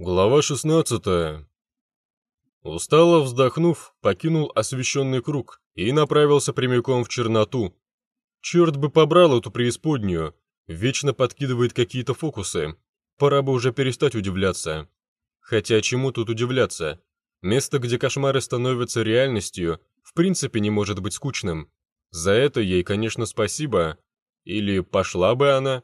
Глава 16. Устало вздохнув, покинул освещенный круг и направился прямиком в черноту. Черт бы побрал эту преисподнюю, вечно подкидывает какие-то фокусы. Пора бы уже перестать удивляться. Хотя чему тут удивляться? Место, где кошмары становятся реальностью, в принципе не может быть скучным. За это ей, конечно, спасибо. Или пошла бы она.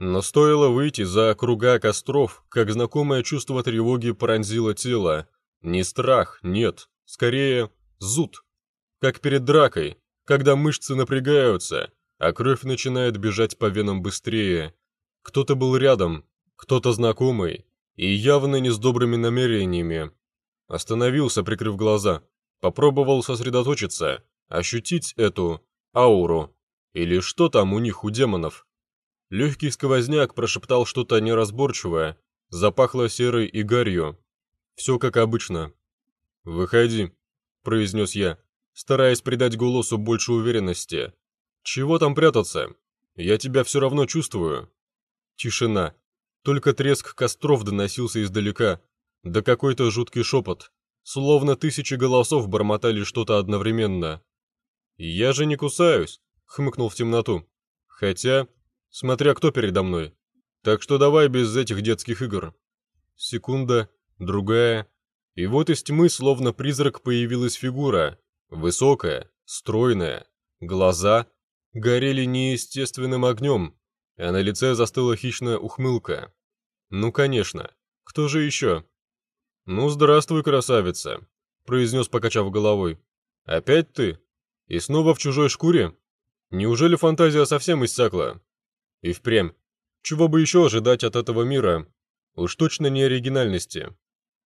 Но стоило выйти за круга костров, как знакомое чувство тревоги пронзило тело. Не страх, нет, скорее зуд. Как перед дракой, когда мышцы напрягаются, а кровь начинает бежать по венам быстрее. Кто-то был рядом, кто-то знакомый, и явно не с добрыми намерениями. Остановился, прикрыв глаза, попробовал сосредоточиться, ощутить эту ауру. Или что там у них у демонов? Легкий сквозняк прошептал что-то неразборчивое, запахло серой и гарью. Все как обычно. «Выходи», — произнес я, стараясь придать голосу больше уверенности. «Чего там прятаться? Я тебя все равно чувствую». Тишина. Только треск костров доносился издалека, да какой-то жуткий шепот, словно тысячи голосов бормотали что-то одновременно. «Я же не кусаюсь», — хмыкнул в темноту. «Хотя, смотря кто передо мной. Так что давай без этих детских игр. Секунда, другая, и вот из тьмы словно призрак появилась фигура, высокая, стройная, глаза горели неестественным огнем, а на лице застыла хищная ухмылка. Ну, конечно, кто же еще? «Ну, здравствуй, красавица», — произнес, покачав головой. «Опять ты? И снова в чужой шкуре? Неужели фантазия совсем иссякла?» И впрямь. Чего бы еще ожидать от этого мира? Уж точно не оригинальности.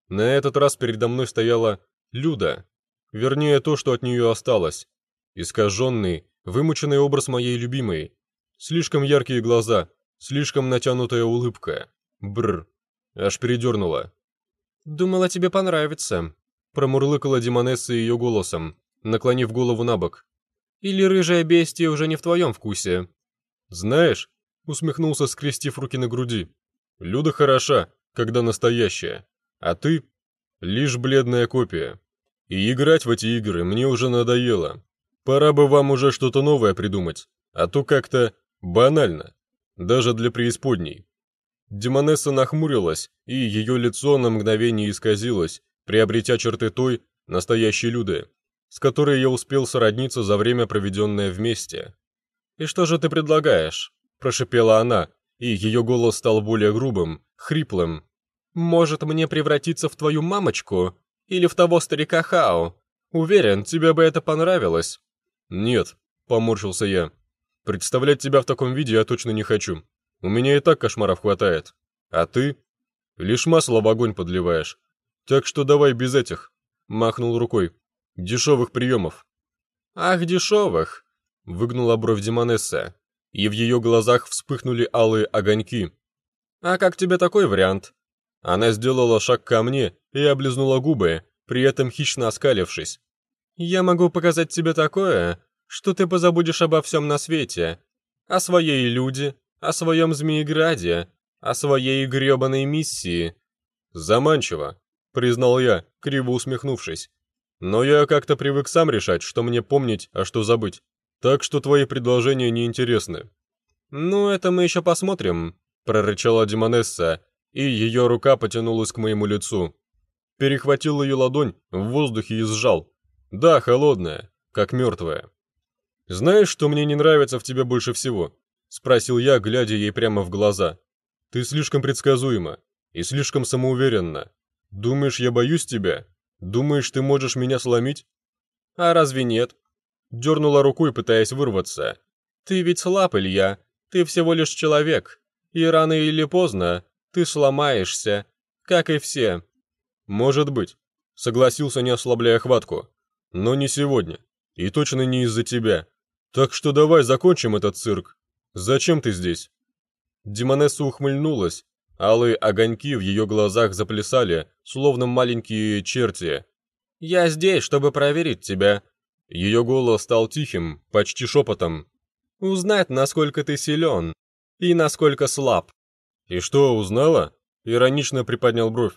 На этот раз передо мной стояла Люда. Вернее, то, что от нее осталось. Искаженный, вымученный образ моей любимой. Слишком яркие глаза, слишком натянутая улыбка. Бррр. Аж передернула. «Думала, тебе понравится», — промурлыкала Демонесса ее голосом, наклонив голову на бок. «Или рыжая бестия уже не в твоем вкусе?» «Знаешь, усмехнулся, скрестив руки на груди. «Люда хороша, когда настоящая, а ты — лишь бледная копия. И играть в эти игры мне уже надоело. Пора бы вам уже что-то новое придумать, а то как-то банально, даже для преисподней». Демонесса нахмурилась, и ее лицо на мгновение исказилось, приобретя черты той, настоящей Люды, с которой я успел сородниться за время, проведенное вместе. «И что же ты предлагаешь?» Прошипела она, и ее голос стал более грубым, хриплым. «Может мне превратиться в твою мамочку? Или в того старика Хао? Уверен, тебе бы это понравилось». «Нет», — поморщился я. «Представлять тебя в таком виде я точно не хочу. У меня и так кошмаров хватает. А ты? Лишь масло в огонь подливаешь. Так что давай без этих», — махнул рукой. «Дешевых приемов». «Ах, дешевых!» — выгнула бровь Демонесса и в ее глазах вспыхнули алые огоньки. «А как тебе такой вариант?» Она сделала шаг ко мне и облизнула губы, при этом хищно оскалившись. «Я могу показать тебе такое, что ты позабудешь обо всем на свете. О своей люди, о своем Змееграде, о своей гребаной миссии». «Заманчиво», — признал я, криво усмехнувшись. «Но я как-то привык сам решать, что мне помнить, а что забыть. Так что твои предложения неинтересны». «Ну, это мы еще посмотрим», — прорычала Демонесса, и ее рука потянулась к моему лицу. Перехватил ее ладонь в воздухе и сжал. Да, холодная, как мертвая. «Знаешь, что мне не нравится в тебе больше всего?» — спросил я, глядя ей прямо в глаза. «Ты слишком предсказуема и слишком самоуверенна. Думаешь, я боюсь тебя? Думаешь, ты можешь меня сломить?» «А разве нет?» Дернула рукой, пытаясь вырваться. «Ты ведь слаб, Илья. Ты всего лишь человек. И рано или поздно ты сломаешься, как и все». «Может быть», — согласился, не ослабляя хватку. «Но не сегодня. И точно не из-за тебя. Так что давай закончим этот цирк. Зачем ты здесь?» Демонесса ухмыльнулась. Алые огоньки в ее глазах заплясали, словно маленькие черти. «Я здесь, чтобы проверить тебя. Ее голос стал тихим, почти шепотом. «Узнать, насколько ты силен и насколько слаб». «И что, узнала?» Иронично приподнял бровь.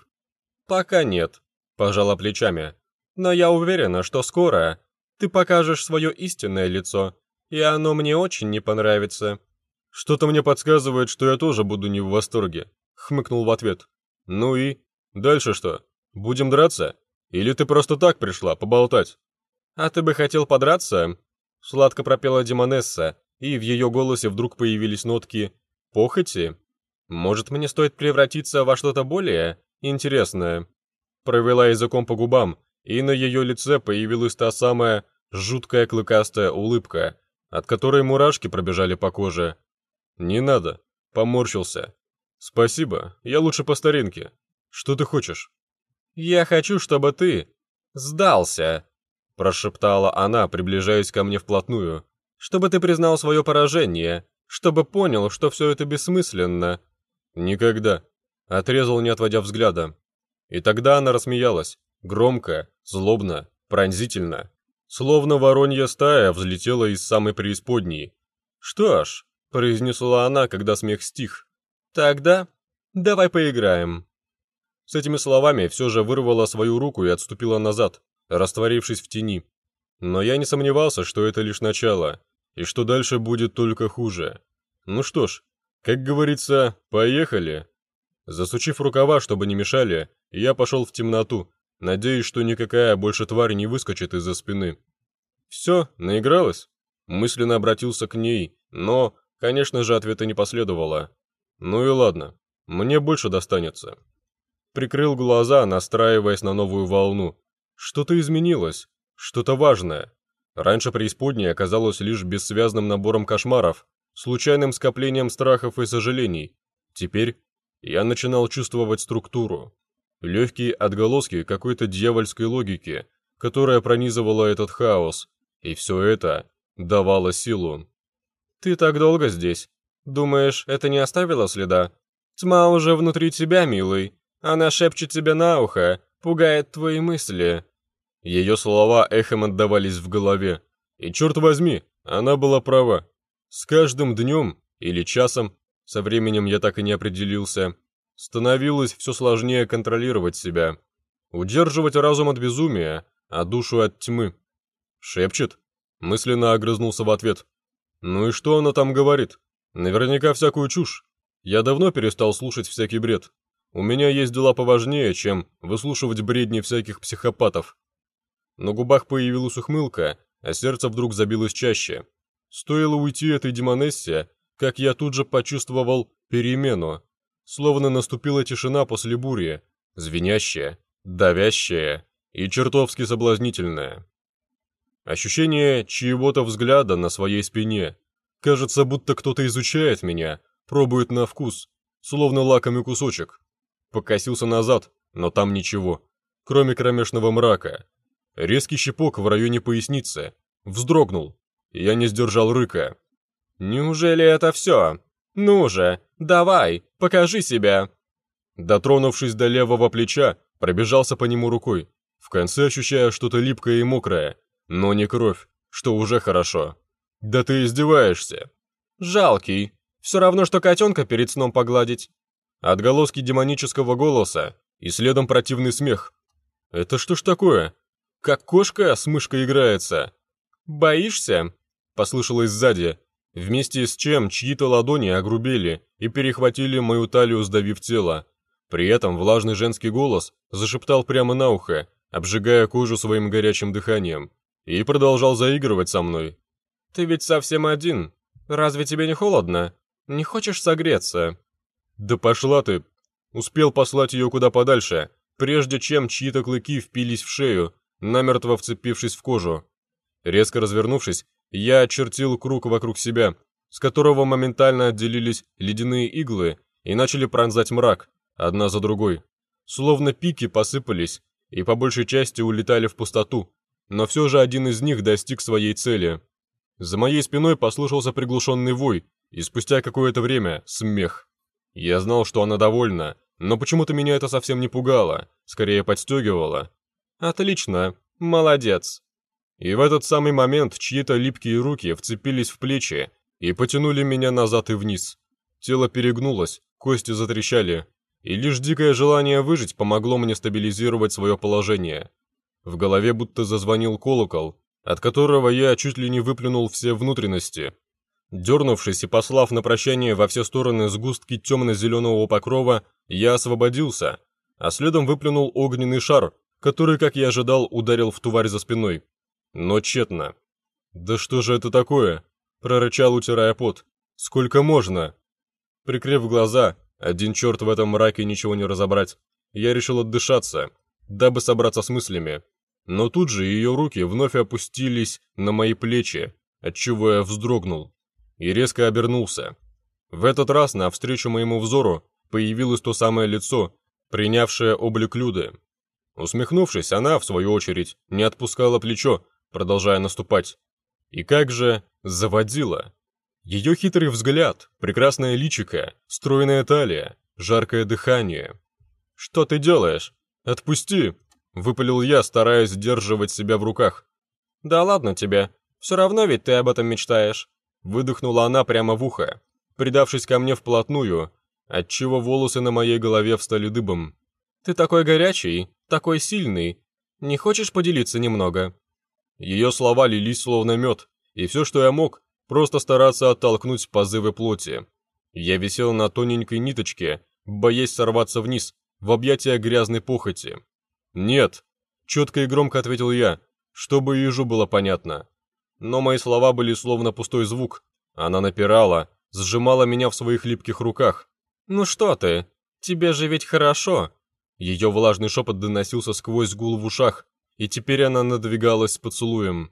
«Пока нет», — пожала плечами. «Но я уверена, что скоро ты покажешь свое истинное лицо, и оно мне очень не понравится». «Что-то мне подсказывает, что я тоже буду не в восторге», — хмыкнул в ответ. «Ну и? Дальше что? Будем драться? Или ты просто так пришла, поболтать?» «А ты бы хотел подраться?» Сладко пропела Демонесса, и в ее голосе вдруг появились нотки «похоти». «Может, мне стоит превратиться во что-то более интересное?» Провела языком по губам, и на ее лице появилась та самая жуткая клыкастая улыбка, от которой мурашки пробежали по коже. «Не надо», — поморщился. «Спасибо, я лучше по старинке. Что ты хочешь?» «Я хочу, чтобы ты сдался», — прошептала она, приближаясь ко мне вплотную. «Чтобы ты признал свое поражение, чтобы понял, что все это бессмысленно». «Никогда», — отрезал, не отводя взгляда. И тогда она рассмеялась, громко, злобно, пронзительно. Словно воронья стая взлетела из самой преисподней. «Что ж», — произнесла она, когда смех стих, — «тогда давай поиграем». С этими словами все же вырвала свою руку и отступила назад, растворившись в тени. Но я не сомневался, что это лишь начало, и что дальше будет только хуже. Ну что ж, как говорится, поехали. Засучив рукава, чтобы не мешали, я пошел в темноту, надеясь, что никакая больше тварь не выскочит из-за спины. «Все, наигралась?» Мысленно обратился к ней, но, конечно же, ответа не последовало. «Ну и ладно, мне больше достанется». Прикрыл глаза, настраиваясь на новую волну. Что-то изменилось, что-то важное. Раньше преисподняя оказалась лишь бессвязным набором кошмаров, случайным скоплением страхов и сожалений. Теперь я начинал чувствовать структуру. Легкие отголоски какой-то дьявольской логики, которая пронизывала этот хаос, и все это давало силу. «Ты так долго здесь. Думаешь, это не оставило следа? Тьма уже внутри тебя, милый. Она шепчет тебе на ухо, пугает твои мысли». Ее слова эхом отдавались в голове. И черт возьми, она была права. С каждым днем или часом со временем я так и не определился. Становилось все сложнее контролировать себя. Удерживать разум от безумия, а душу от тьмы. «Шепчет?» Мысленно огрызнулся в ответ. «Ну и что она там говорит? Наверняка всякую чушь. Я давно перестал слушать всякий бред. У меня есть дела поважнее, чем выслушивать бредни всяких психопатов». На губах появилась ухмылка, а сердце вдруг забилось чаще. Стоило уйти этой демонессе, как я тут же почувствовал перемену. Словно наступила тишина после бури, звенящая, давящая и чертовски соблазнительная. Ощущение чьего-то взгляда на своей спине. Кажется, будто кто-то изучает меня, пробует на вкус, словно лакомый кусочек. Покосился назад, но там ничего, кроме кромешного мрака. Резкий щепок в районе поясницы. Вздрогнул. Я не сдержал рыка. «Неужели это все? Ну же, давай, покажи себя!» Дотронувшись до левого плеча, пробежался по нему рукой, в конце ощущая что-то липкое и мокрое, но не кровь, что уже хорошо. «Да ты издеваешься!» «Жалкий, все равно, что котенка перед сном погладить!» Отголоски демонического голоса и следом противный смех. «Это что ж такое? Как кошка с мышкой играется?» «Боишься?» — послышалось сзади, вместе с чем чьи-то ладони огрубели и перехватили мою талию, сдавив тело. При этом влажный женский голос зашептал прямо на ухо, обжигая кожу своим горячим дыханием, и продолжал заигрывать со мной. «Ты ведь совсем один. Разве тебе не холодно? Не хочешь согреться?» «Да пошла ты!» Успел послать ее куда подальше, прежде чем чьи-то клыки впились в шею, намертво вцепившись в кожу. Резко развернувшись, я очертил круг вокруг себя, с которого моментально отделились ледяные иглы и начали пронзать мрак, одна за другой. Словно пики посыпались и по большей части улетали в пустоту, но все же один из них достиг своей цели. За моей спиной послышался приглушенный вой, и спустя какое-то время смех. Я знал, что она довольна, но почему-то меня это совсем не пугало, скорее подстегивало. «Отлично, молодец», и в этот самый момент чьи-то липкие руки вцепились в плечи и потянули меня назад и вниз. Тело перегнулось, кости затрещали. и лишь дикое желание выжить помогло мне стабилизировать свое положение. В голове будто зазвонил колокол, от которого я чуть ли не выплюнул все внутренности. Дернувшись и послав на прощание во все стороны сгустки темно-зеленого покрова, я освободился, а следом выплюнул огненный шар, который, как я ожидал, ударил в тварь за спиной. Но тщетно. «Да что же это такое?» – прорычал, утирая пот. «Сколько можно?» Прикрыв глаза, один черт в этом мраке ничего не разобрать, я решил отдышаться, дабы собраться с мыслями. Но тут же ее руки вновь опустились на мои плечи, отчего я вздрогнул и резко обернулся. В этот раз навстречу моему взору появилось то самое лицо, принявшее облик Люды. Усмехнувшись, она, в свою очередь, не отпускала плечо, продолжая наступать. И как же заводила. Ее хитрый взгляд, прекрасное личико, стройная талия, жаркое дыхание. «Что ты делаешь? Отпусти!» — выпалил я, стараясь сдерживать себя в руках. «Да ладно тебе, все равно ведь ты об этом мечтаешь!» Выдохнула она прямо в ухо, придавшись ко мне вплотную, отчего волосы на моей голове встали дыбом. «Ты такой горячий, такой сильный. Не хочешь поделиться немного?» Ее слова лились словно мед, и все, что я мог, просто стараться оттолкнуть позывы плоти. Я висел на тоненькой ниточке, боясь сорваться вниз, в объятия грязной похоти. «Нет», — четко и громко ответил я, чтобы ежу было понятно. Но мои слова были словно пустой звук. Она напирала, сжимала меня в своих липких руках. «Ну что ты? Тебе же ведь хорошо!» Ее влажный шепот доносился сквозь гул в ушах, и теперь она надвигалась с поцелуем.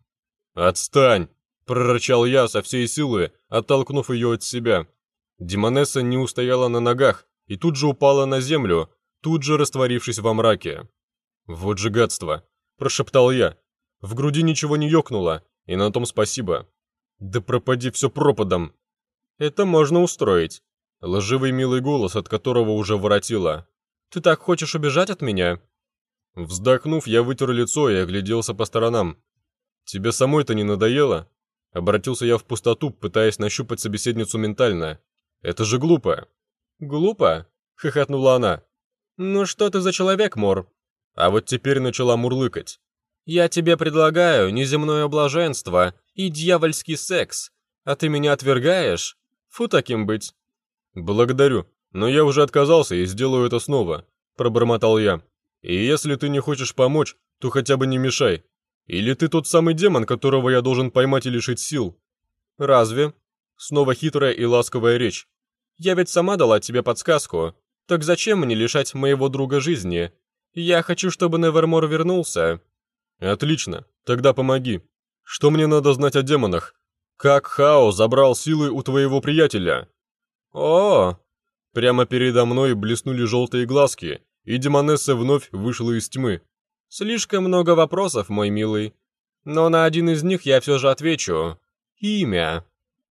«Отстань!» – прорычал я со всей силы, оттолкнув ее от себя. Демонесса не устояла на ногах и тут же упала на землю, тут же растворившись во мраке. «Вот же гадство!» – прошептал я. В груди ничего не ёкнуло, и на том спасибо. Да пропади все пропадом. Это можно устроить. Лживый милый голос, от которого уже воротило. Ты так хочешь убежать от меня? Вздохнув, я вытер лицо и огляделся по сторонам. Тебе самой-то не надоело? Обратился я в пустоту, пытаясь нащупать собеседницу ментально. Это же глупо. Глупо? Хохотнула она. Ну что ты за человек, Мор? А вот теперь начала мурлыкать. Я тебе предлагаю неземное блаженство и дьявольский секс, а ты меня отвергаешь? Фу таким быть. Благодарю, но я уже отказался и сделаю это снова, пробормотал я. И если ты не хочешь помочь, то хотя бы не мешай. Или ты тот самый демон, которого я должен поймать и лишить сил? Разве? Снова хитрая и ласковая речь. Я ведь сама дала тебе подсказку. Так зачем мне лишать моего друга жизни? Я хочу, чтобы Невермор вернулся. Отлично, тогда помоги. Что мне надо знать о демонах? Как Хао забрал силы у твоего приятеля? О, прямо передо мной блеснули желтые глазки, и демонесса вновь вышла из тьмы. Слишком много вопросов, мой милый. Но на один из них я все же отвечу. Имя.